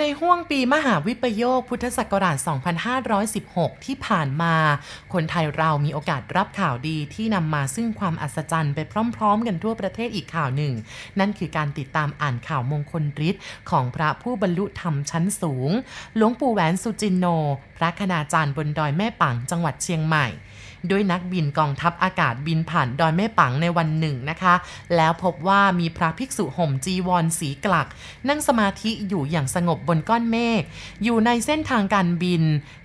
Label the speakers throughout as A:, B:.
A: ในห้วงปีมหาวิปโยคพุทธศักราช 2516 ที่ผ่านมา คนไทยเรามีโอกาสรับข่าวดีที่นำมาซึ่งความอัศจรรย์ไปพร้อมๆ กันทั่วประเทศอีกข่าวหนึ่ง นั่นคือการติดตามอ่านข่าวมงคลฤทธิ์ของพระผู้บรรลุธรรมชั้นสูง หลวงปู่แหวนสุจินโน พระคณาจารย์บนดอยแม่ปังจังหวัดเชียงใหม่ ด้วยนักบินกองทัพอากาศบินผ่านดอยแม่ปังในวันหนึ่งนะคะ แล้วพบว่ามีพระภิกษุห่มจีวรสีกลัก นั่งสมาธิอยู่อย่างสงบบนก้อนเมฆอยู่ในเส้นทางการบิน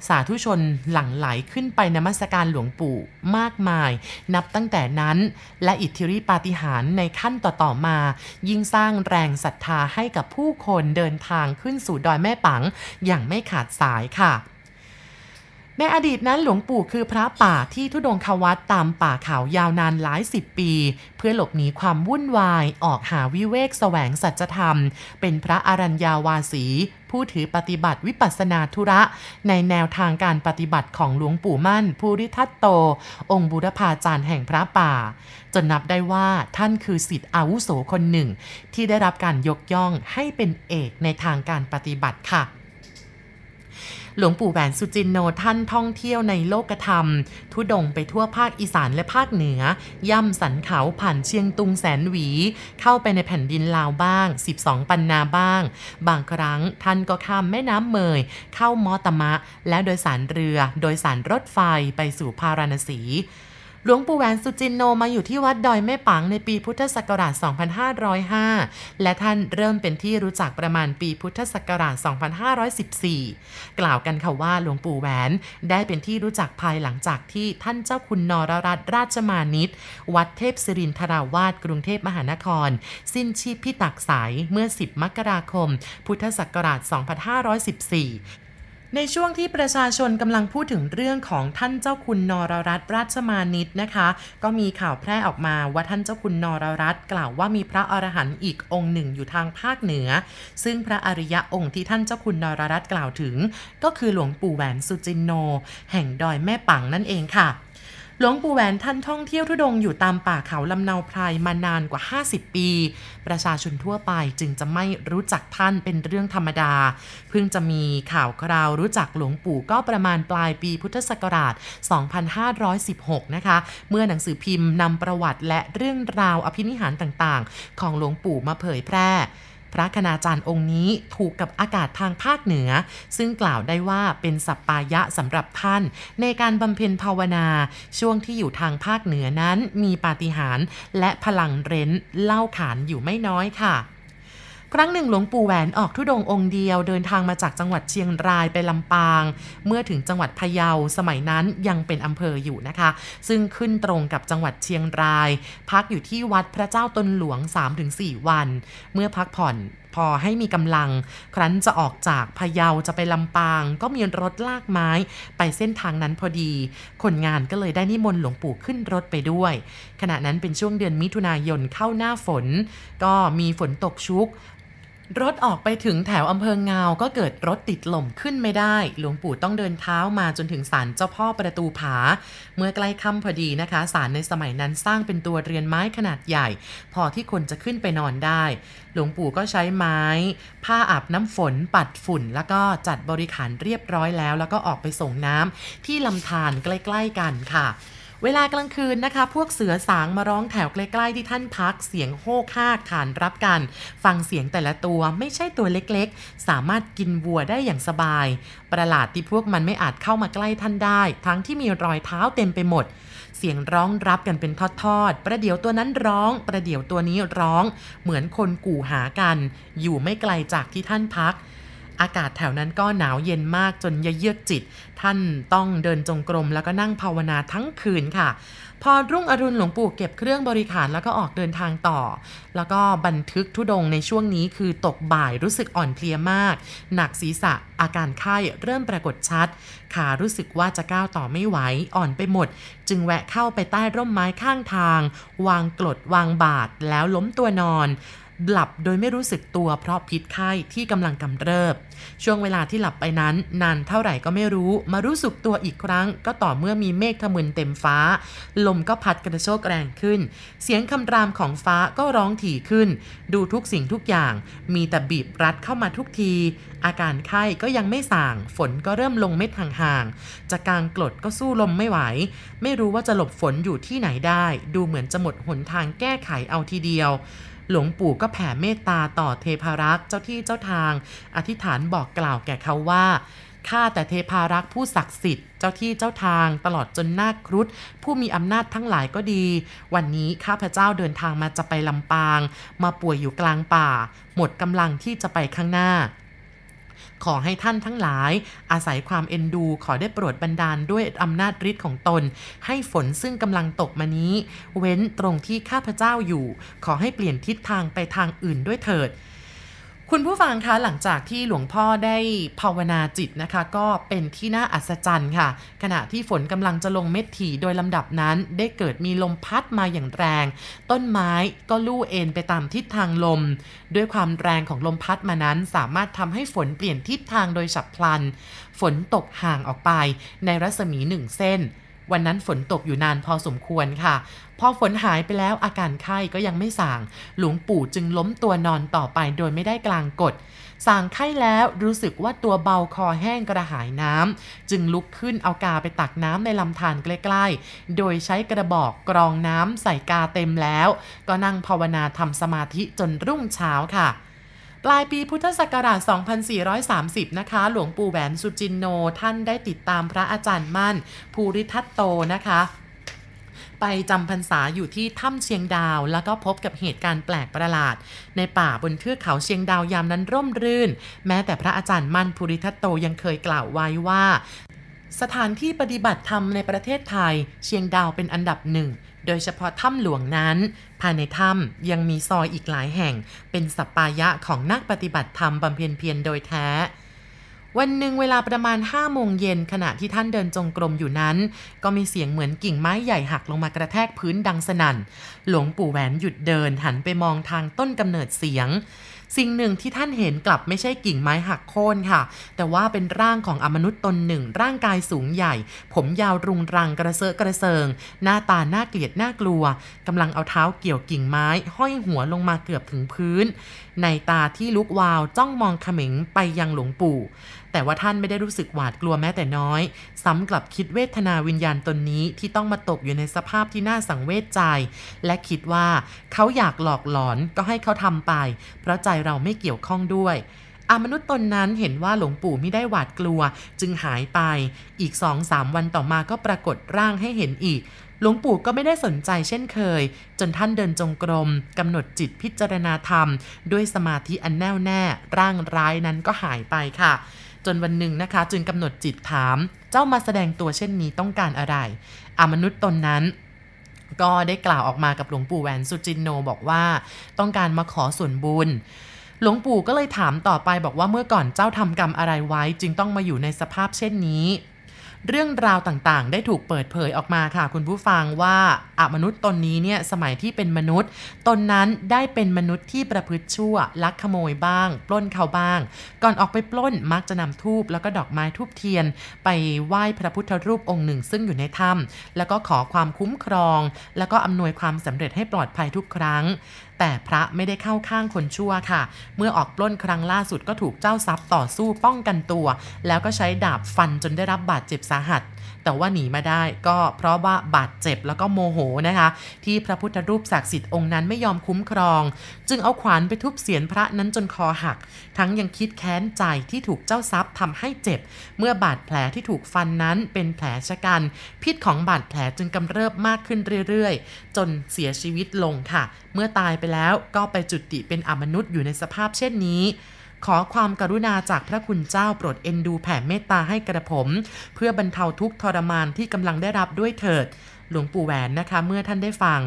A: สาธุชนหลั่งไหลขึ้นไปนมัสการหลวงปู่มากมาย นับตั้งแต่นั้น และอิทธิฤทธิปาฏิหาริย์ในขั้นต่อๆมา ยิ่งสร้างแรงศรัทธาให้กับผู้คนเดินทางขึ้นสู่ดอยแม่ปังอย่างไม่ขาดสายค่ะ ในอดีตนั้นหลวงปู่คือพระป่าที่ทุดงควัตตามป่าเขายาวนานหลายสิบปี เพื่อหลบหนีความวุ่นวายออกหาวิเวกแสวงสัจธรรม เป็นพระอรัญญาวาสีผู้ถือปฏิบัติวิปัสนาธุระ ในแนวทางการปฏิบัติของหลวงปู่มั่น ภูริทัตโต องค์บุรพาจารย์แห่งพระป่า จนนับได้ว่าท่านคือสิทธิอาวุโสคนหนึ่ง ที่ได้รับการยกย่องให้เป็นเอกในทางการปฏิบัติค่ะ หลวงปู่แหวนสุจินโนท่านท่องเที่ยวในโลกธรรม ทุดงไปทั่วภาคอีสานและภาคเหนือ ย่ำสันเขาผ่านเชียงตุงแสนหวี เข้าไปในแผ่นดินลาวบ้าง 12 ปันนาบ้าง บางครั้งท่านก็ข้ามแม่น้ำเมย เข้ามอตมะ และโดยสารเรือ โดยสารรถไฟไปสู่พาราณสี หลวงปู่แหวนสุจินโนมาอยู่ที่วัดดอยแม่ปังในปีพุทธศักราช 2505 และท่านเริ่มเป็นที่รู้จักประมาณปีพุทธศักราช 2514 กล่าวกันค่ะว่าหลวงปู่แหวนได้เป็นที่รู้จักภายหลังจากที่ท่านเจ้าคุณนรรัตนราชมานิตวัดเทพศิรินทราวาสกรุงเทพมหานคร สิ้นชีพพิตักสายเมื่อ 10 มกราคม พุทธศักราช 2514 ในช่วงที่ประชาชนกำลังพูดถึงเรื่องของท่านเจ้าคุณนรรัตราชมานิตนะคะ ก็มีข่าวแพร่ออกมาว่าท่านเจ้าคุณนรรัตกล่าวว่ามีพระอรหันต์อีกองค์หนึ่งอยู่ทางภาคเหนือ ซึ่งพระอริยะองค์ที่ท่านเจ้าคุณนรรัตกล่าวถึง ก็คือหลวงปู่แหวนสุจินโน แห่งดอยแม่ปังนั่นเองค่ะ หลวงปู่แหวนท่านท่องเที่ยวทุดงอยู่ตามป่าเขาลำเนาไพรมานานกว่า 50 ปี ประชาชนทั่วไปจึงจะไม่รู้จักท่านเป็นเรื่องธรรมดา เพิ่งจะมีข่าวคราวรู้จักหลวงปู่ก็ประมาณปลายปีพุทธศักราช 2516 นะคะ เมื่อหนังสือพิมพ์นำประวัติและเรื่องราวอภินิหารต่างๆ ของหลวงปู่มาเผยแพร่ พระคณาจารย์องค์นี้ถูกกับอากาศทางภาคเหนือ ซึ่งกล่าวได้ว่าเป็นสัปปายะสำหรับท่าน ในการบำเพ็ญภาวนา ช่วงที่อยู่ทางภาคเหนือนั้นมีปาฏิหาริย์และพลังเร้นเล่าขานอยู่ไม่น้อยค่ะ ครั้งหนึ่งหลวงปู่แหวนออกทุดงองค์เดียวเดินทางมาจากจังหวัดเชียงรายไปลำปาง เมื่อถึงจังหวัดพะเยาสมัยนั้นยังเป็นอำเภออยู่นะคะ ซึ่งขึ้นตรงกับจังหวัดเชียงราย พักอยู่ที่วัดพระเจ้าตนหลวง 3-4 วัน เมื่อพักผ่อนพอให้มีกำลัง ครั้นจะออกจากพะเยาจะไปลำปาง ก็มีรถลากไม้ไปเส้นทางนั้นพอดี คนงานก็เลยได้นิมนต์หลวงปู่ขึ้นรถไปด้วย ขณะนั้นเป็นช่วงเดือนมิถุนายนเข้าหน้าฝน ก็มีฝนตกชุก รถออกไปถึงแถวอำเภอเงา ก็เกิดรถติดหล่มขึ้นไม่ได้ หลวงปู่ต้องเดินเท้ามาจนถึงศาลเจ้าพ่อประตูผา เมื่อใกล้ค่ำพอดีนะคะ ศาลในสมัยนั้นสร้างเป็นตัวเรือนไม้ขนาดใหญ่ พอที่คนจะขึ้นไปนอนได้ หลวงปู่ก็ใช้ไม้ ผ้าอาบน้ำฝนปัดฝุ่น แล้วก็จัดบริขารเรียบร้อยแล้ว แล้วก็ออกไปส่งน้ำที่ลำธารใกล้ ๆ กันค่ะ เวลากลางคืนนะคะ พวกเสือสางมาร้องแถวใกล้ๆที่ท่านพักเสียงโฮกฮากขานรับกัน ฟังเสียงแต่ละตัวไม่ใช่ตัวเล็กๆ สามารถกินวัวได้อย่างสบาย ประหลาดที่พวกมันไม่อาจเข้ามาใกล้ท่านได้ ทั้งที่มีรอยเท้าเต็มไปหมด เสียงร้องรับกันเป็นทอดๆ ประเดี๋ยวตัวนั้นร้อง ประเดี๋ยวตัวนี้ร้อง เหมือนคนกู่หากัน อยู่ไม่ไกลจากที่ท่านพัก อากาศแถวนั้นก็หนาวเย็นมากจนยเยือกจิต ท่านต้องเดินจงกรมแล้วก็นั่งภาวนาทั้งคืนค่ะ พอรุ่งอรุณหลวงปู่เก็บเครื่องบริขารแล้วก็ออกเดินทางต่อ แล้วก็บันทึกทุดงในช่วงนี้คือตกบ่ายรู้สึกอ่อนเพลียมาก หนักศีรษะอาการไข้เริ่มปรากฏชัด ขารู้สึกว่าจะก้าวต่อไม่ไหวอ่อนไปหมด จึงแวะเข้าไปใต้ร่มไม้ข้างทาง วางกรดวางบาทแล้วล้มตัวนอน หลับโดยไม่รู้สึกตัวเพราะพิษไข้ที่กำลังกำเริบ ช่วงเวลาที่หลับไปนั้น นานเท่าไหร่ก็ไม่รู้ มารู้สึกตัวอีกครั้ง ก็ต่อเมื่อมีเมฆทะมึนเต็มฟ้า ลมก็พัดกระโชกแรงขึ้น เสียงคำรามของฟ้าก็ร้องถี่ขึ้น ดูทุกสิ่งทุกอย่าง มีแต่บีบรัดเข้ามาทุกที อาการไข้ก็ยังไม่ส่าง ฝนก็เริ่มลงเม็ดห่างๆจะกลางกรดก็สู้ลมไม่ไหว ไม่รู้ว่าจะหลบฝนอยู่ที่ไหนได้ ดูเหมือนจะหมดหนทางแก้ไขเอาทีเดียว หลวงปู่ก็แผ่เมตตาต่อเทพารักษ์เจ้าที่เจ้าทาง อธิษฐานบอกกล่าวแก่เขาว่าข้าแต่เทพารักษ์ผู้ศักดิ์สิทธิ์เจ้าที่เจ้าทางตลอดจนนาคครุฑผู้มีอำนาจทั้งหลายก็ดี วันนี้ข้าพเจ้าเดินทางมาจะไปลำปาง มาป่วยอยู่กลางป่า หมดกำลังที่จะไปข้างหน้า ขอให้ท่านทั้งหลาย อาศัยความเอ็นดูขอได้โปรดบันดาลด้วยอำนาจฤทธิ์ของตน ให้ฝนซึ่งกำลังตกมานี้ เว้นตรงที่ข้าพเจ้าอยู่ ขอให้เปลี่ยนทิศทางไปทางอื่นด้วยเถิด คุณผู้ฟังคะหลังจากที่หลวงพ่อได้ภาวนาจิตนะคะ ก็เป็นที่น่าอัศจรรย์ค่ะ ขณะที่ฝนกำลังจะลงเม็ดถี่โดยลำดับนั้น ได้เกิดมีลมพัดมาอย่างแรง ต้นไม้ก็ลู่เอ็นไปตามทิศทางลม ด้วยความแรงของลมพัดมานั้น สามารถทำให้ฝนเปลี่ยนทิศทางโดยฉับพลัน ฝนตกห่างออกไปในรัศมีหนึ่งเส้น วันนั้นฝนตกอยู่นานพอสมควรค่ะ พอฝนหายไปแล้วอาการไข้ก็ยังไม่ส่าง หลวงปู่จึงล้มตัวนอนต่อไปโดยไม่ได้กลางกดส่างไข้แล้วรู้สึกว่าตัวเบาคอแห้งกระหายน้ำจึงลุกขึ้นเอากาไปตักน้ำในลำธารใกล้ๆ โดยใช้กระบอกกรองน้ำใส่กาเต็มแล้ว ก็นั่งภาวนาทำสมาธิจนรุ่งเช้าค่ะ ปลายปีพุทธศักราช 2430 นะคะ หลวงปู่แหวนสุจินโน ท่านได้ติดตามพระอาจารย์มั่น ภูริทัตโตนะคะไปจำพรรษาอยู่ที่ถ้ำเชียงดาว แล้วก็พบกับเหตุการณ์แปลกประหลาด ในป่าบนเทือกเขาเชียงดาวยามนั้นร่มรื่น แม้แต่พระอาจารย์มั่นภูริทัตโตยังเคยกล่าวไว้ว่า สถานที่ปฏิบัติธรรมในประเทศไทย เชียงดาวเป็นอันดับหนึ่งโดยเฉพาะถ้ำหลวงนั้น ภายในถ้ำยังมีซอยอีกหลายแห่ง เป็นสัปปายะของนักปฏิบัติธรรมบำเพ็ญเพียรโดยแท้ วันหนึ่งเวลาประมาณ5โมงเย็นขณะที่ท่านเดินจงกรมอยู่นั้น ก็มีเสียงเหมือนกิ่งไม้ใหญ่หักลงมากระแทกพื้นดังสนั่น หลวงปู่แหวนหยุดเดินหันไปมองทางต้นกำเนิดเสียง สิ่งหนึ่งที่ท่านเห็นกลับไม่ใช่กิ่งไม้หักโค่นค่ะ แต่ว่าเป็นร่างของอมนุษย์ตนหนึ่ง ร่างกายสูงใหญ่ ผมยาวรุงรังกระเซาะกระเซิง หน้าตาหน้าเกลียดน่ากลัวกำลังเอาเท้าเกี่ยวกิ่งไม้ ห้อยหัวลงมาเกือบถึงพื้น ในตาที่ลุกวาวจ้องมองเขม็งไปยังหลวงปู่ แต่ว่าท่านไม่ได้รู้สึกหวาดกลัวแม้แต่น้อย ซ้ำกลับคิดเวทนาวิญญาณตนนี้ที่ต้องมาตกอยู่ในสภาพที่น่าสังเวชใจ และคิดว่าเขาอยากหลอกหลอนก็ให้เขาทำไป เพราะใจเราไม่เกี่ยวข้องด้วยอามนุษย์ตนนั้นเห็นว่าหลวงปู่ไม่ได้หวาดกลัวจึงหายไป อีกสองสามวันต่อมาก็ปรากฏร่างให้เห็นอีก หลวงปู่ก็ไม่ได้สนใจเช่นเคย จนท่านเดินจงกรมกำหนดจิตพิจารณาธรรม ด้วยสมาธิอันแน่วแน่ ร่างร้ายนั้นก็หายไปค่ะ จนวันหนึ่งนะคะ จึงกำหนดจิตถาม เจ้ามาแสดงตัวเช่นนี้ต้องการอะไรอมนุษย์ตนนั้นก็ได้กล่าวออกมากับหลวงปู่แหวนสุจินโนบอกว่า ต้องการมาขอส่วนบุญ หลวงปู่ก็เลยถามต่อไปบอกว่าเมื่อก่อนเจ้าทำกรรมอะไรไว้ จึงต้องมาอยู่ในสภาพเช่นนี้ เรื่องราวต่างๆ ได้ถูกเปิดเผยออกมาค่ะ คุณผู้ฟังว่าอมนุษย์ตนนี้เนี่ยสมัยที่เป็นมนุษย์ ตนนั้นได้เป็นมนุษย์ที่ประพฤติชั่ว ลักขโมยบ้าง ปล้นเขาบ้าง ก่อนออกไปปล้นมักจะนำทูบแล้วก็ดอกไม้ทูบเทียน ไปไหว้พระพุทธรูปองค์หนึ่ง ซึ่งอยู่ในถ้ำแล้วก็ขอความคุ้มครอง แล้วก็อำนวยความสำเร็จให้ปลอดภัยทุกครั้ง แต่พระไม่ได้เข้าข้างคนชั่วค่ะ เมื่อออกปล้นครั้งล่าสุดก็ถูกเจ้าทรัพย์ต่อสู้ป้องกันตัว แล้วก็ใช้ดาบฟันจนได้รับบาดเจ็บสาหัส แต่ว่าหนีมาได้ก็เพราะว่าบาดเจ็บแล้วก็โมโหนะคะ ที่พระพุทธรูปศักดิ์สิทธิ์องค์นั้นไม่ยอมคุ้มครอง จึงเอาขวานไปทุบเสียนพระนั้นจนคอหัก ทั้งยังคิดแค้นใจที่ถูกเจ้าทรัพย์ทำให้เจ็บ เมื่อบาดแผลที่ถูกฟันนั้นเป็นแผลชะกัน พิษของบาดแผลจึงกำเริบมากขึ้นเรื่อยๆ จนเสียชีวิตลงค่ะ เมื่อตายไปแล้วก็ไปจุติเป็นอมนุษย์อยู่ในสภาพเช่นนี้ ขอความกรุณาจากพระคุณเจ้าโปรดเอ็นดูแผ่เมตตาให้กระผม เพื่อบรรเทาทุกทรมานที่กำลังได้รับด้วยเถิด หลวงปู่แหวนนะคะเมื่อท่านได้ฟัง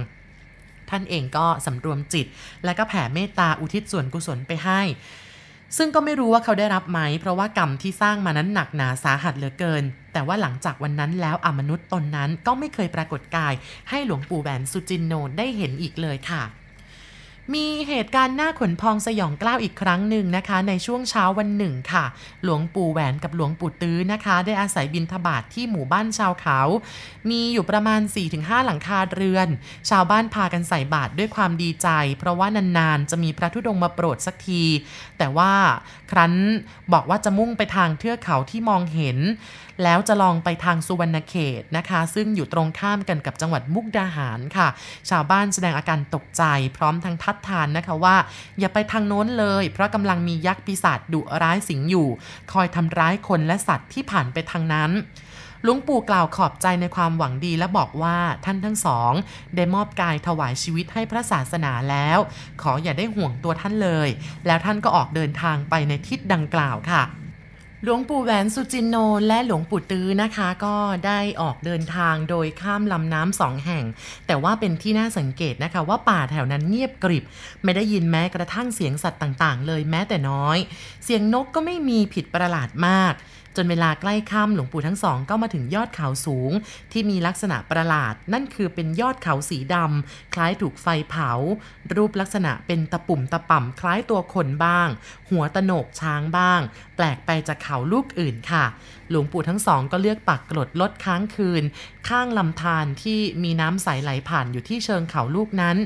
A: ท่านเองก็สำรวมจิต และก็แผ่เมตตาอุทิศส่วนกุศลไปให้ ซึ่งก็ไม่รู้ว่าเขาได้รับไหม เพราะว่ากรรมที่สร้างมานั้นหนักหนาสาหัสเหลือเกิน แต่ว่าหลังจากวันนั้นแล้วอมนุษย์ตนนั้นก็ไม่เคยปรากฏกาย ให้หลวงปู่แหวนสุจินโนได้เห็นอีกเลยค่ะ มีเหตุการณ์หน้าขนพองสยองกล้าวอีกครั้งหนึ่งนะคะ ในช่วงเช้าวันหนึ่งค่ะ หลวงปู่แหวนกับหลวงปู่ตื้อนะคะ ได้อาศัยบินทบาทที่หมู่บ้านชาวเขา มีอยู่ประมาณ 4-5 หลังคาเรือน ชาวบ้านพากันใส่บาตรด้วยความดีใจ เพราะว่านานๆ จะมีพระธุดงมาโปรดสักที แต่ว่าครั้นบอกว่าจะมุ่งไปทางเทือกเขาที่มองเห็น แล้วจะลองไปทางสุวรรณเขตนะคะ ซึ่งอยู่ตรงข้ามกันกับจังหวัดมุกดาหารค่ะ ชาวบ้านแสดงอาการตกใจพร้อมทั้งทัดทานนะคะว่า อย่าไปทางโน้นเลย เพราะกำลังมียักษ์ปีศาจดุร้ายสิงอยู่ คอยทำร้ายคนและสัตว์ที่ผ่านไปทางนั้นหลวงปู่กล่าวขอบใจในความหวังดีและบอกว่าท่านทั้งสอง ได้มอบกายถวายชีวิตให้พระศาสนาแล้ว ขออย่าได้ห่วงตัวท่านเลย แล้วท่านก็ออกเดินทางไปในทิศดังกล่าวค่ะ หลวงปู่แหวนสุจินโนและหลวงปู่ตื้อนะคะ ก็ได้ออกเดินทางโดยข้ามลำน้ำสองแห่ง แต่ว่าเป็นที่น่าสังเกตนะคะ ว่าป่าแถวนั้นเงียบกริบ ไม่ได้ยินแม้กระทั่งเสียงสัตว์ต่างๆ เลยแม้แต่น้อย เสียงนกก็ไม่มีผิดประหลาดมาก จนเวลาใกล้ค่ำหลวงปู่ทั้งสองก็มาถึงยอดเขาสูง ที่มีลักษณะประหลาด นั่นคือเป็นยอดเขาสีดำคล้ายถูกไฟเผา รูปลักษณะเป็นตะปุ่มตะป่ำคล้ายตัวคนบ้าง หัวตะโหนกช้างบ้าง แปลกไปจากเขาลูกอื่นค่ะ หลวงปู่ทั้งสองก็เลือกปักกรดลดค้างคืน ข้างลำธารที่มีน้ำใสไหลผ่านอยู่ที่เชิงเขาลูกนั้น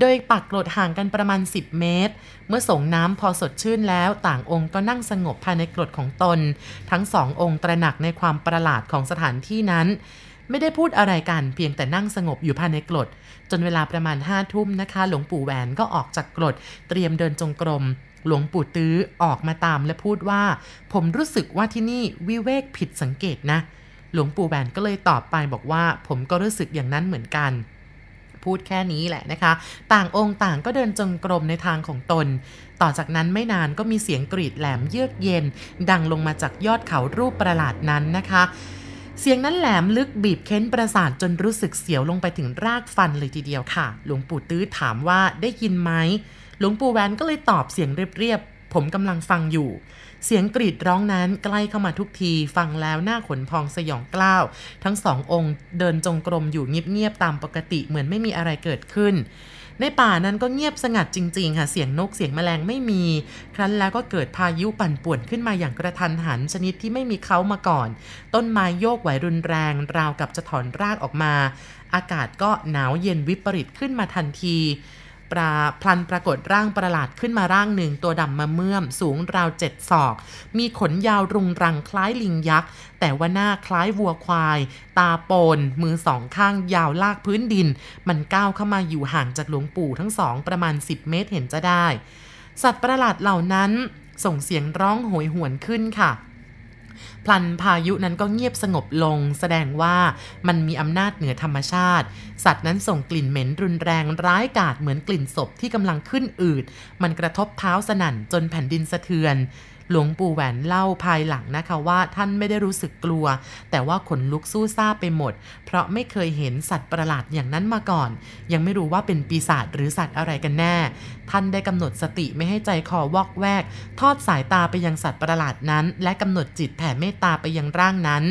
A: โดยปักกรดห่างกันประมาณ 10 เมตร เมื่อส่งน้ำพอสดชื่นแล้วต่างองค์ก็นั่งสงบภายในกรดของตน ทั้งสององค์ตระหนักในความประหลาดของสถานที่นั้น ไม่ได้พูดอะไรกันเพียงแต่นั่งสงบอยู่ภายในกรด จนเวลาประมาณห้าทุ่มนะคะ หลวงปู่แหวนก็ออกจากกรด เตรียมเดินจงกรมหลวงปู่ตื้อออกมาตามและพูดว่า ผมรู้สึกว่าที่นี่วิเวกผิดสังเกตนะ หลวงปู่แหวนก็เลยตอบไปบอกว่า ผมก็รู้สึกอย่างนั้นเหมือนกัน พูดแค่นี้แหละนะคะ ต่างองค์ต่างก็เดินจงกรมในทางของตน ต่อจากนั้นไม่นานก็มีเสียงกรีดแหลมเยือกเย็น ดังลงมาจากยอดเขารูปประหลาดนั้นนะคะเสียงนั้นแหลมลึกบีบเค้นประสาทจนรู้สึกเสียวลงไปถึงรากฟันเลยทีเดียวค่ะ หลวงปู่ตื้อถามว่าได้ยินไหม หลวงปู่แวนก็เลยตอบเสียงเรียบๆ ผมกำลังฟังอยู่ เสียงกรีดร้องนั้นใกล้เข้ามาทุกทีฟังแล้วหน้าขนพองสยองกล้าว ทั้งสององค์เดินจงกรมอยู่เงียบๆตามปกติเหมือนไม่มีอะไรเกิดขึ้น ในป่านั้นก็เงียบสงัดจริงๆค่ะเสียงนกเสียงแมลงไม่มี ครั้นแล้วก็เกิดพายุปั่นป่วนขึ้นมาอย่างกระทันหันชนิดที่ไม่มีเขามาก่อน ต้นไม้โยกไหวรุนแรง ราวกับจะถอนรากออกมา อากาศก็หนาวเย็นวิปริตขึ้นมาทันที ปลาพลันปรากฏร่างประหลาดขึ้นมาร่างหนึ่งตัวดำมาเมื่อม สูงราวเจ็ดศอก มีขนยาวรุงรังคล้ายลิงยักษ์ แต่ว่าหน้าคล้ายวัวควาย ตาโปน มือสองข้างยาวลากพื้นดิน มันก้าวเข้ามาอยู่ห่างจากหลวงปู่ทั้งสองประมาณ 10 เมตรเห็นจะได้ สัตว์ประหลาดเหล่านั้นส่งเสียงร้องโหยหวนขึ้นค่ะ พลันพายุนั้นก็เงียบสงบลง แสดงว่ามันมีอำนาจเหนือธรรมชาติ สัตว์นั้นส่งกลิ่นเหม็นรุนแรงร้ายกาจเหมือนกลิ่นศพที่กำลังขึ้นอืด มันกระทบเท้าสนั่นจนแผ่นดินสะเทือน หลวงปู่แหวนเล่าภายหลังนะคะว่าท่านไม่ได้รู้สึกกลัว แต่ว่าขนลุกสู้ซาไปหมด เพราะไม่เคยเห็นสัตว์ประหลาดอย่างนั้นมาก่อน ยังไม่รู้ว่าเป็นปีศาจหรือสัตว์อะไรกันแน่ ท่านได้กำหนดสติไม่ให้ใจคอวอกแวก ทอดสายตาไปยังสัตว์ประหลาดนั้น และกำหนดจิตแผ่เมตตาไปยังร่างนั้น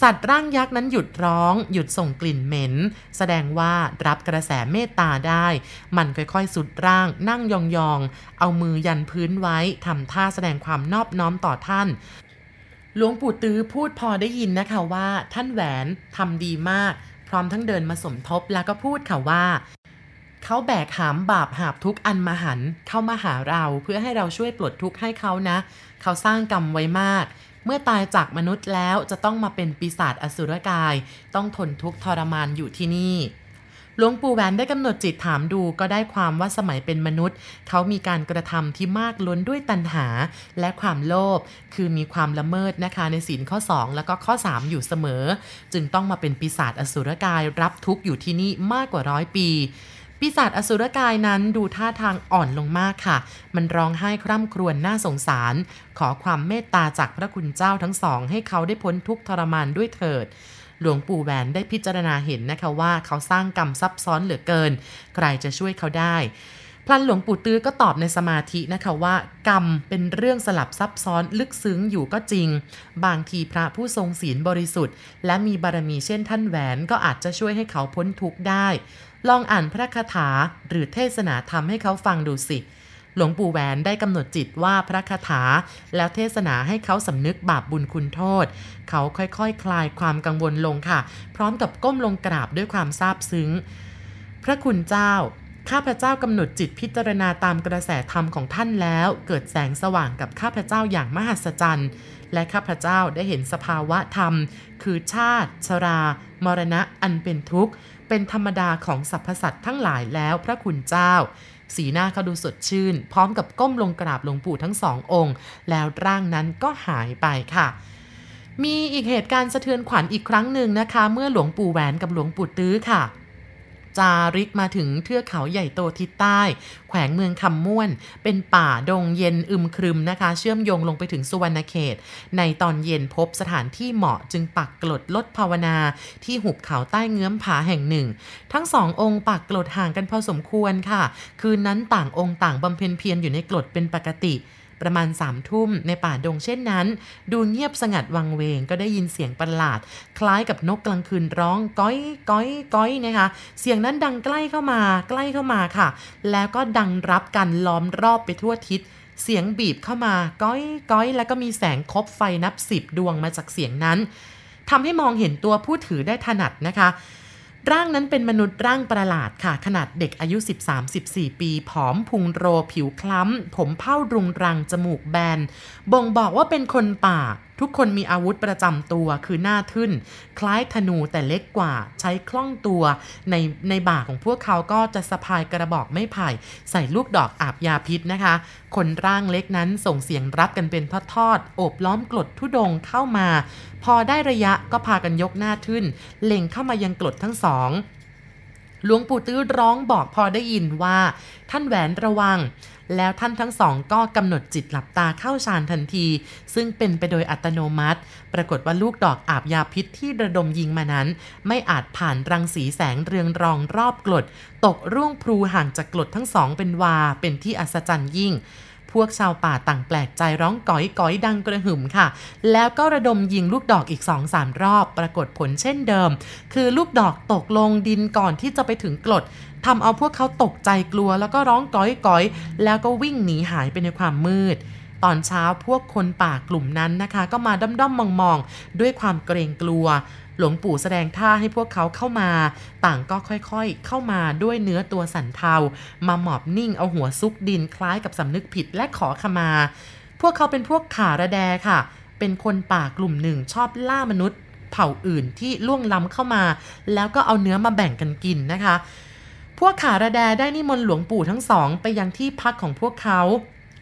A: สัตว์ร่างยักษ์นั้นหยุดร้อง หยุดส่งกลิ่นเหม็น แสดงว่ารับกระแสเมตตาได้ มันค่อยๆ สุดร่างนั่งยองๆ เอามือยันพื้นไว้ทำท่าแสดงความนอบน้อมต่อท่านหลวงปู่ตื้อพูดพอได้ยินนะคะว่า ท่านแหวนทำดีมาก พร้อมทั้งเดินมาสมทบแล้วก็พูดค่ะว่าเขาแบกหามบาปหาบทุกอันมาหันเข้ามาหาเราเพื่อให้เราช่วยปลดทุกข์ให้เขานะ เขาสร้างกรรมไว้มาก เมื่อตายจากมนุษย์แล้วจะต้องมาเป็นปีศาจอสุรกาย ต้องทนทุกข์ทรมานอยู่ที่นี่หลวงปู่แหวนได้กำหนดจิตถามดูก็ได้ความว่าสมัยเป็นมนุษย์ เขามีการกระทำที่มากล้นด้วยตัณหาและความโลภคือมีความละเมิดนะคะในศีลข้อ 2 แล้วก็ข้อ 3 อยู่เสมอ จึงต้องมาเป็นปีศาจอสุรกายรับทุกข์อยู่ที่นี่มากกว่าร้อยปี ปีศาจอสุรกายนั้นดูท่าทางอ่อนลงมากค่ะ มันร้องไห้คร่ำครวญน่าสงสาร ขอความเมตตาจากพระคุณเจ้าทั้งสอง ให้เขาได้พ้นทุกทรมานด้วยเถิดหลวงปู่แหวนได้พิจารณาเห็นนะคะว่าเขาสร้างกรรมซับซ้อนเหลือเกิน ใครจะช่วยเขาได้ พลันหลวงปู่ตื้อก็ตอบในสมาธินะคะว่า กรรมเป็นเรื่องสลับซับซ้อนลึกซึ้งอยู่ก็จริง บางทีพระผู้ทรงศีลบริสุทธิ์ และมีบารมีเช่นท่านแหวนก็อาจจะช่วยให้เขาพ้นทุกข์ได้ ลองอ่านพระคาถาหรือเทศนาธรรมให้เขาฟังดูสิหลวงปู่แหวนได้กำหนดจิตว่าพระคาถา แล้วเทศนาให้เขาสำนึกบาปบุญคุณโทษ เขาค่อยๆคคลายความกังวลลงค่ะ พร้อมกับก้มลงกราบด้วยความซาบซึ้ง พระคุณเจ้า ข้าพเจ้ากำหนดจิตพิจารณาตามกระแสธรรมของท่านแล้ว เกิดแสงสว่างกับข้าพเจ้าอย่างมหัศจรรย์ และข้าพเจ้าได้เห็นสภาวะธรรม คือชาติ ชรา มรณะอันเป็นทุกข์ เป็นธรรมดาของสรรพสัตว์ทั้งหลายแล้วพระคุณเจ้า สีหน้าเขาดูสดชื่น พร้อมกับก้มลงกราบหลวงปู่ทั้งสององค์ แล้วร่างนั้นก็หายไปค่ะมีอีกเหตุการณ์สะเทือนขวัญอีกครั้งหนึ่งนะคะ เมื่อหลวงปู่แหวนกับหลวงปู่ตื้อค่ะ จาริกมาถึงเทือกเขาใหญ่โตทิศใต้ แขวงเมืองคำม่วน เป็นป่าดงเย็นอึมครึมนะคะ เชื่อมโยงลงไปถึงสุวรรณเขต ในตอนเย็นพบสถานที่เหมาะจึงปักกลดลดภาวนา ที่หุบเขาใต้เงื้อมผาแห่งหนึ่ง ทั้งสององค์ปักกลดห่างกันพอสมควรค่ะ คืนนั้นต่างองค์ต่างบำเพ็ญเพียรอยู่ในกลดเป็นปกติ ประมาณสามทุ่มในป่าดงเช่นนั้น ดูเงียบสงัดวังเวงก็ได้ยินเสียงประหลาด คล้ายกับนกกลางคืนร้องก้อยก้อยก้อยนะคะเสียงนั้นดังใกล้เข้ามาใกล้เข้ามาค่ะ แล้วก็ดังรับกันล้อมรอบไปทั่วทิศเสียงบีบเข้ามาก้อยก้อยแล้วก็มีแสงคบไฟนับสิบดวงมาจากเสียงนั้นทำให้มองเห็นตัวผู้ถือได้ถนัดนะคะ ร่างนั้นเป็นมนุษย์ร่างประหลาดค่ะ ขนาดเด็กอายุ 13-14 ปี ผอมพุงโร ผิวคล้ำ ผมเผ้ารุงรัง จมูกแบน บ่งบอกว่าเป็นคนป่า ทุกคนมีอาวุธประจำตัวคือหน้าทึ่น คล้ายธนูแต่เล็กกว่าใช้คล่องตัวในในบ่าของพวกเขาก็จะสะพายกระบอกไม้ไผ่ ใส่ลูกดอกอาบยาพิษนะคะ คนร่างเล็กนั้นส่งเสียงรับกันเป็นทอดๆโอบล้อมกลดทุดงเข้ามา พอได้ระยะก็พากันยกหน้าทึ่น เล็งเข้ามายังกลดทั้งสองหลวงปู่ตื้อร้องบอกพอได้ยินว่า ท่านแหวนระวัง แล้วท่านทั้งสองก็กำหนดจิตหลับตาเข้าฌานทันที ซึ่งเป็นไปโดยอัตโนมัติ ปรากฏว่าลูกดอกอาบยาพิษที่ระดมยิงมานั้น ไม่อาจผ่านรังสีแสงเรืองรองรอบกลดตกร่วงพลูห่างจากกลดทั้งสองเป็นวาเป็นที่อัศจรรย์ยิ่ง พวกชาวป่าต่างแปลกใจร้องก๋อยก๋อยดังกระหึ่มค่ะ แล้วก็ระดมยิงลูกดอกอีก2อสามรอบ ปรากฏผลเช่นเดิม คือลูกดอกตกลงดินก่อนที่จะไปถึงกรดทำเอาพวกเขาตกใจกลัว แล้วก็ร้องก๋อยก๋อย แล้วก็วิ่งหนีหายไปในความมืดตอนเช้าพวกคนป่ากลุ่มนั้นนะคะ ก็มาด้อมด้อมมองมองด้วยความเกรงกลัว หลวงปู่แสดงท่าให้พวกเขาเข้ามา ต่างก็ค่อยๆ เข้ามาด้วยเนื้อตัวสันเทา มาหมอบนิ่งเอาหัวซุกดินคล้ายกับสำนึกผิดและขอขมา พวกเขาเป็นพวกขาระแดค่ะ เป็นคนป่ากลุ่มหนึ่งชอบล่ามนุษย์ เผ่าอื่นที่ล่วงล้ำเข้ามา แล้วก็เอาเนื้อมาแบ่งกันกินนะคะ พวกขาระแดได้นิมนต์หลวงปู่ทั้งสอง ไปยังที่พักของพวกเขา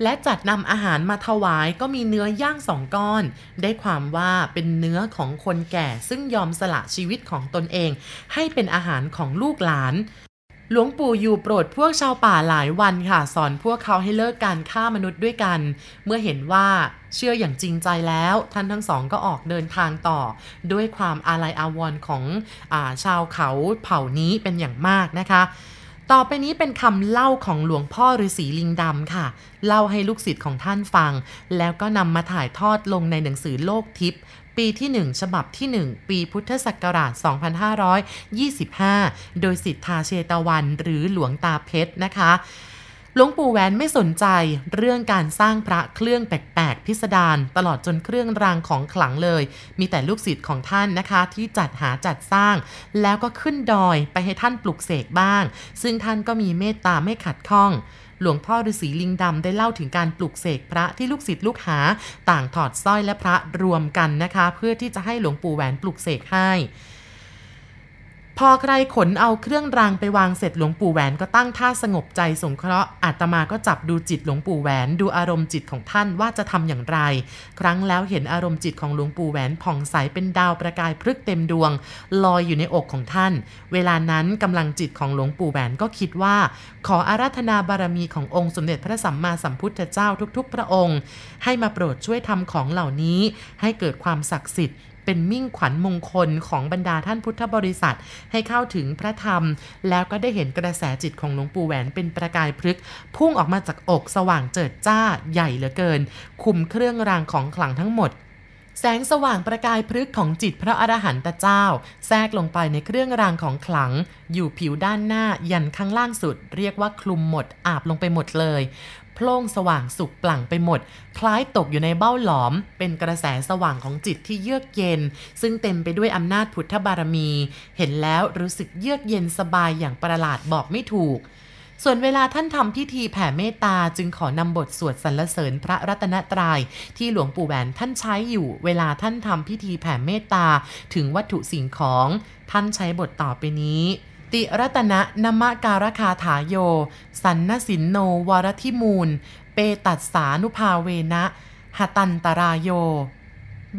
A: และจัดนำอาหารมาถวายก็มีเนื้อย่างสองก้อน ได้ความว่าเป็นเนื้อของคนแก่ซึ่งยอมสละชีวิตของตนเอง ให้เป็นอาหารของลูกหลานหลวงปู่อยู่โปรดพวกชาวป่าหลายวันค่ะ สอนพวกเขาให้เลิกการฆ่ามนุษย์ด้วยกัน เมื่อเห็นว่าเชื่ออย่างจริงใจแล้ว ท่านทั้งสองก็ออกเดินทางต่อ ด้วยความอาลัยอาวรณ์ของอาชาวเขาเผ่านี้เป็นอย่างมากนะคะ ต่อไปนี้เป็นคำเล่าของหลวงพ่อฤาษีลิงดำค่ะ เล่าให้ลูกศิษย์ของท่านฟัง แล้วก็นำมาถ่ายทอดลงในหนังสือโลกทิพย์ปีที่ 1 ฉบับที่ 1 ปีพุทธศักราช 2525 โดยสิทธาเชตวันหรือหลวงตาเพชรนะคะ หลวงปู่แหวนไม่สนใจเรื่องการสร้างพระเครื่องแปลกๆพิสดารตลอดจนเครื่องรางของขลังเลย มีแต่ลูกศิษย์ของท่านนะคะ ที่จัดหาจัดสร้าง แล้วก็ขึ้นดอยไปให้ท่านปลุกเสกบ้าง ซึ่งท่านก็มีเมตตาไม่ขัดข้องหลวงพ่อฤาษีลิงดำได้เล่าถึงการปลุกเสกพระที่ลูกศิษย์ลูกหา ต่างถอดสร้อยและพระรวมกันนะคะ เพื่อที่จะให้หลวงปู่แหวนปลุกเสกให้ พอใครขนเอาเครื่องรางไปวางเสร็จหลวงปู่แหวนก็ตั้งท่าสงบใจสงเคราะห์อาตมาก็จับดูจิตหลวงปู่แหวนดูอารมณ์จิตของท่านว่าจะทำอย่างไร ครั้งแล้วเห็นอารมณ์จิตของหลวงปู่แหวนผ่องใสเป็นดาวประกายพลึกเต็มดวง ลอยอยู่ในอกของท่าน เวลานั้นกำลังจิตของหลวงปู่แหวนก็คิดว่า ขออาราธนาบารมีขององค์สมเด็จพระสัมมาสัมพุทธเจ้าทุก ๆ พระองค์ ให้มาโปรดช่วยทำของเหล่านี้ให้เกิดความศักดิ์สิทธิ์ เป็นมิ่งขวัญมงคลของบรรดาท่านพุทธบริษัท ให้เข้าถึงพระธรรม แล้วก็ได้เห็นกระแสจิตของหลวงปู่แหวนเป็นประกายพลึก พุ่งออกมาจากอกสว่างเจิดจ้าใหญ่เหลือเกิน คุมเครื่องรางของขลังทั้งหมดแสงสว่างประกายพฤกของจิตพระอรหันตเจ้า แทรกลงไปในเครื่องรางของขลัง อยู่ผิวด้านหน้ายันข้างล่างสุด เรียกว่าคลุมหมดอาบลงไปหมดเลย พล่งสว่างสุกปลั่งไปหมด คล้ายตกอยู่ในเบ้าหลอม เป็นกระแสสว่างของจิตที่เยือกเย็น ซึ่งเต็มไปด้วยอำนาจพุทธบารมี เห็นแล้วรู้สึกเยือกเย็นสบายอย่างประหลาดบอกไม่ถูกส่วนเวลาท่านทำพิธีแผ่เมตตาจึงขอนำบทสวดสรรเสริญพระรัตนตรยัยที่หลวงปู่แหวนท่านใช้อยู่ เวลาท่านทำพิธีแผ่เมตตาถึงวัตถุสิ่งของ ท่านใช้บทต่อไปนี้ ติรัตนะนมะการคาถาโย สันนสินโนวรทิมูล เปตัสสานุภาเวนะหตันตรายโย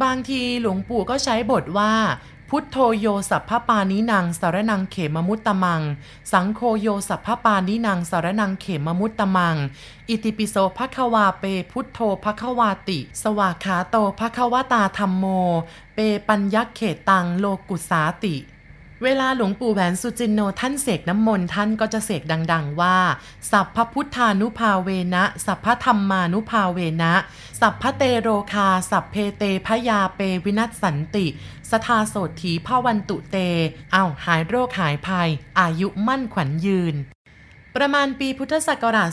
A: บางทีหลวงปู่ก็ใช้บทว่า พุทโธโยสัพพปานินางสารนังเขมมุตตมัง สังโฆโยสัพพปานินางสารนังเขมมุตตมัง อิติปิโสภควาเปพุทโธภควาติ สวากขาโตภควตาธรรมโม ปุญญักเขตตังโลกัสสาติ เวลาหลวงปู่แหวนสุจินโนท่านเสกน้ำมนต์ท่านก็จะเสกดัง ๆ ว่า สัพพะพุทธานุภาเวนะ สัพพะธัมมานุภาเวนะ สัพเพเตโรคา สัพเพเต ภะยาเต วินัสสันติ สะทาโสตถี ภะวันตุเต เอาหายโรคหายภัย อายุมั่นขวัญยืน ประมาณปีพุทธศักราช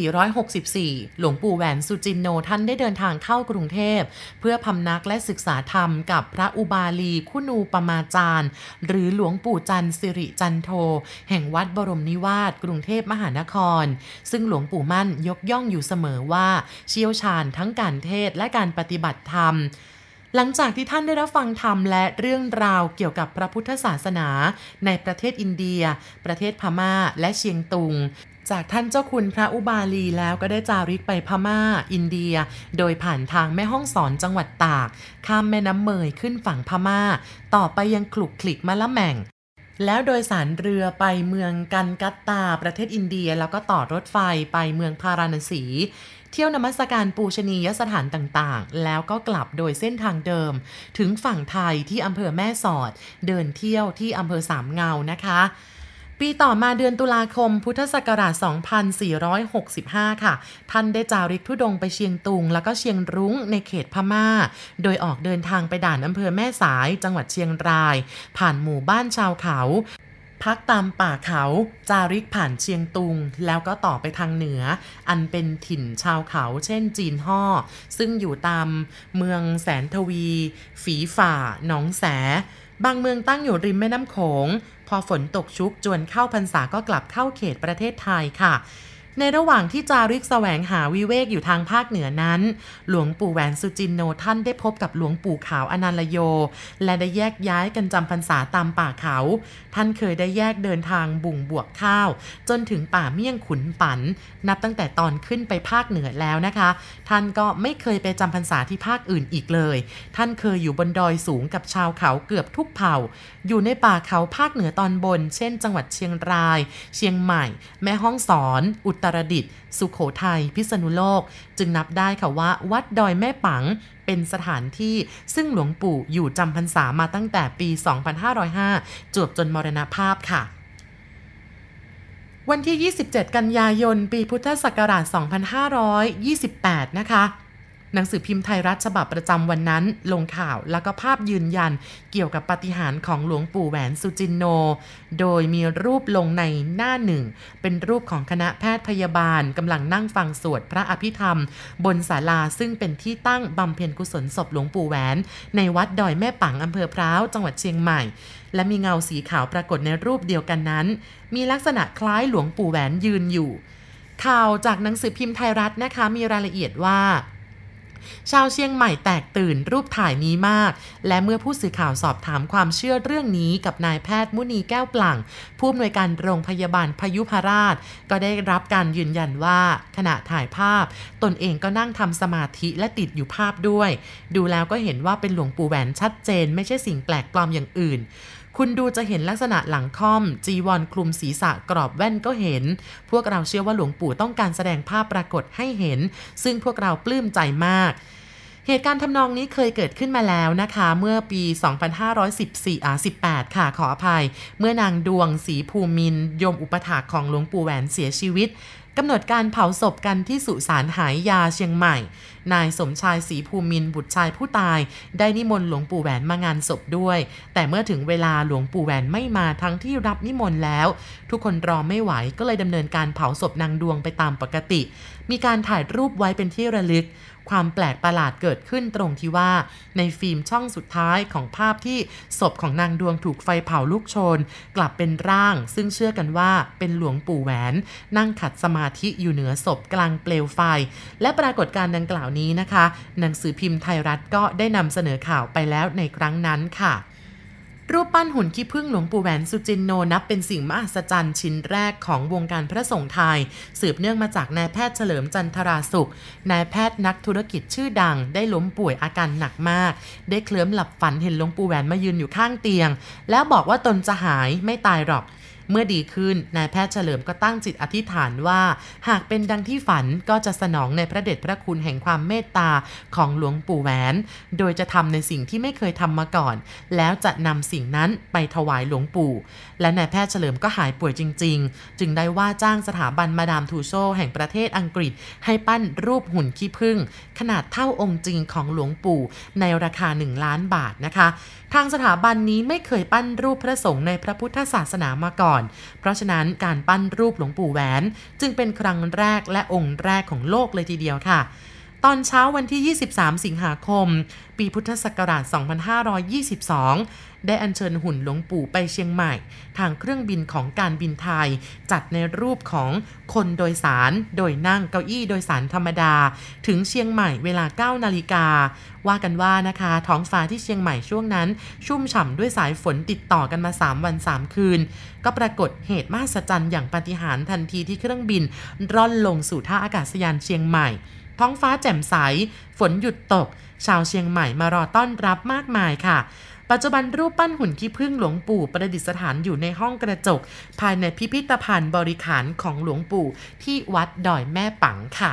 A: 2464 หลวงปู่แหวนสุจินโนท่านได้เดินทางเข้ากรุงเทพ เพื่อพำนักและศึกษาธรรมกับพระอุบาลีคุณูปมาจารย์ หรือหลวงปู่จันสิริจันโท แห่งวัดบรมนิวาสกรุงเทพมหานคร ซึ่งหลวงปู่มั่นยกย่องอยู่เสมอว่า เชี่ยวชาญทั้งการเทศและการปฏิบัติธรรม หลังจากที่ท่านได้รับฟังธรรมและเรื่องราวเกี่ยวกับพระพุทธศาสนา ในประเทศอินเดีย ประเทศพม่า และเชียงตุงจากท่านเจ้าคุณพระอุบาลีแล้วก็ได้จาริกไปพม่า อินเดีย โดยผ่านทางแม่ห้องสอนจังหวัดตาก ข้ามแม่น้ำเมยขึ้นฝั่งพม่า ต่อไปยังคลุกคลิกมะละแม่ง แล้วโดยสารเรือไปเมืองกันกัตตา ประเทศอินเดีย แล้วก็ต่อรถไฟไปเมืองพาราณสี เที่ยวนมัสการปูชนียสถานต่างๆ แล้วก็กลับโดยเส้นทางเดิม ถึงฝั่งไทยที่อำเภอแม่สอด เดินเที่ยวที่อำเภอสามเงานะคะ ปีต่อมาเดือนตุลาคมพุทธศักราช 2465 ค่ะ ท่านได้จาริกทุดงไปเชียงตุง แล้วก็เชียงรุ้งในเขตพม่า โดยออกเดินทางไปด่านอำเภอแม่สาย จังหวัดเชียงราย ผ่านหมู่บ้านชาวเขาพักตามป่าเขาจาริกผ่านเชียงตุง แล้วก็ต่อไปทางเหนือ อันเป็นถิ่นชาวเขา เช่นจีนห่อ ซึ่งอยู่ตามเมืองแสนทวี ฝีฝ่า หนองแส บางเมืองตั้งอยู่ริมแม่น้ำโขง พอฝนตกชุกจวนเข้าพรรษาก็กลับเข้าเขตประเทศไทยค่ะ ในระหว่างที่จาริกแสวงหาวิเวกอยู่ทางภาคเหนือนั้น หลวงปู่แหวนสุจินโนท่านได้พบกับหลวงปู่ขาวอนันลโย และได้แยกย้ายกันจำพรรษาตามป่าเขา ท่านเคยได้แยกเดินทางบุ่งบวกข้าว จนถึงป่าเมี่ยงขุนปัน นับตั้งแต่ตอนขึ้นไปภาคเหนือแล้วนะคะ ท่านก็ไม่เคยไปจำพรรษาที่ภาคอื่นอีกเลย ท่านเคยอยู่บนดอยสูงกับชาวเขาเกือบทุกเผ่า อยู่ในป่าเขาภาคเหนือตอนบน เช่น จังหวัดเชียงราย เชียงใหม่ แม่ฮ่องสอน อุตรดิตสุขโขทัย พิษณุโลก จึงนับได้ค่ะว่า วัดดอยแม่ปังเป็นสถานที่ซึ่งหลวงปู่อยู่จำพรรษามาตั้งแต่ปี 2505 จวบจนมรณภาพค่ะวันที่ 27 กันยายน ปีพุทธศักราช 2528 นะคะ หนังสือพิมพ์ไทยรัฐฉบับประจำวันนั้น ลงข่าวแล้วก็ภาพยืนยันเกี่ยวกับปฏิหารของหลวงปู่แหวนสุจินโน โดยมีรูปลงในหน้าหนึ่ง เป็นรูปของคณะแพทย์พยาบาลกำลังนั่งฟังสวดพระอภิธรรม บนศาลาซึ่งเป็นที่ตั้งบำเพ็ญกุศลศพหลวงปู่แหวน ในวัดดอยแม่ปังอำเภอพร้าวจังหวัดเชียงใหม่ และมีเงาสีขาวปรากฏในรูปเดียวกันนั้น มีลักษณะคล้ายหลวงปู่แหวนยืนอยู่ข่าวจากหนังสือพิมพ์ไทยรัฐนะคะมีรายละเอียดว่า ชาวเชียงใหม่แตกตื่นรูปถ่ายนี้มาก และเมื่อผู้สื่อข่าวสอบถามความเชื่อเรื่องนี้กับนายแพทย์มุนีแก้วปลั่งผู้อำนวยการโรงพยาบาลพยุพราช ก็ได้รับการยืนยันว่าขณะถ่ายภาพ ตนเองก็นั่งทำสมาธิและติดอยู่ภาพด้วย ดูแล้วก็เห็นว่าเป็นหลวงปู่แหวนชัดเจน ไม่ใช่สิ่งแปลกปลอมอย่างอื่น คุณดูจะเห็นลักษณะหลังค่อม จีวรคลุมศีรษะกรอบแว่นก็เห็น พวกเราเชื่อว่าหลวงปู่ต้องการแสดงภาพปรากฏให้เห็น ซึ่งพวกเราปลื้มใจมากเหตุการณ์ทำนองนี้เคยเกิดขึ้นมาแล้วนะคะ เมื่อปี 2514อ่า18 ค่ะขออภัย เมื่อนางดวงศรีภูมิน ยมอุปถากของหลวงปู่แหวนเสียชีวิต กำหนดการเผาศพกันที่สุสานหายยาเชียงใหม่ นายสมชายศรีภูมินบุตรชายผู้ตาย ได้นิมนต์หลวงปู่แหวนมางานศพด้วย แต่เมื่อถึงเวลาหลวงปู่แหวนไม่มาทั้งที่รับนิมนต์แล้ว ทุกคนรอไม่ไหวก็เลยดำเนินการเผาศพนางดวงไปตามปกติ มีการถ่ายรูปไว้เป็นที่ระลึก ความแปลกประหลาดเกิดขึ้นตรงที่ว่า ในฟิล์มช่องสุดท้ายของภาพที่ศพของนางดวงถูกไฟเผาลุกโชน กลับเป็นร่าง ซึ่งเชื่อกันว่าเป็นหลวงปู่แหวน นั่งขัดสมาธิอยู่เหนือศพกลางเปลวไฟ และปรากฏการณ์ดังกล่าวนี้นะคะ หนังสือพิมพ์ไทยรัฐก็ได้นำเสนอข่าวไปแล้วในครั้งนั้นค่ะ รูปปั้นหุ่นขี้ผึ้งหลวงปู่แหวนสุจินโนนับเป็นสิ่งมหัศจรรย์ชิ้นแรกของวงการพระสงฆ์ไทย สืบเนื่องมาจากนายแพทย์เฉลิมจันทราสุข นายแพทย์นักธุรกิจชื่อดัง ได้ล้มป่วยอาการหนักมาก ได้เคลิ้มหลับฝันเห็นหลวงปู่แหวนมายืนอยู่ข้างเตียง แล้วบอกว่าตนจะหายไม่ตายหรอก เมื่อดีขึ้นนายแพทย์เฉลิมก็ตั้งจิตอธิษฐานว่า หากเป็นดังที่ฝันก็จะสนองในพระเดชพระคุณแห่งความเมตตาของหลวงปู่แหวน โดยจะทำในสิ่งที่ไม่เคยทำมาก่อน แล้วจะนำสิ่งนั้นไปถวายหลวงปู่ และนายแพทย์เฉลิมก็หายป่วยจริง ๆ จึงได้ว่าจ้างสถาบันมาดามทูโซแห่งประเทศอังกฤษ ให้ปั้นรูปหุ่นขี้ผึ้งขนาดเท่าองค์จริงของหลวงปู่ ในราคา 1 ล้านบาทนะคะ ทางสถาบันนี้ไม่เคยปั้นรูปพระสงฆ์ในพระพุทธศาสนามาก่อน เพราะฉะนั้นการปั้นรูปหลวงปู่แหวน จึงเป็นครั้งแรกและองค์แรกของโลกเลยทีเดียวค่ะ ตอนเช้าวันที่ 23 สิงหาคม ปีพุทธศักราช 2522 ได้อัญเชิญหุ่นหลวงปู่ไปเชียงใหม่ ทางเครื่องบินของการบินไทย จัดในรูปของคนโดยสาร โดยนั่งเก้าอี้โดยสารธรรมดา ถึงเชียงใหม่เวลา 9 นาฬิกา ว่ากันว่านะคะ ท้องฟ้าที่เชียงใหม่ช่วงนั้น ชุ่มฉ่ำด้วยสายฝนติดต่อกันมา 3 วัน 3 คืน ก็ปรากฏเหตุมหัศจรรย์อย่างปาฏิหาริย์ทันทีที่เครื่องบิน ร่อนลงสู่ท่าอากาศยานเชียงใหม่ ท้องฟ้าแจ่มใส ฝนหยุดตก ชาวเชียงใหม่มารอต้อนรับมากมายค่ะ ปัจจุบันรูปปั้นหุ่นขี้ผึ้งหลวงปู่ประดิษฐานอยู่ในห้องกระจก ภายในพิพิธภัณฑ์บริขารของหลวงปู่ที่วัดดอยแม่ปังค่ะ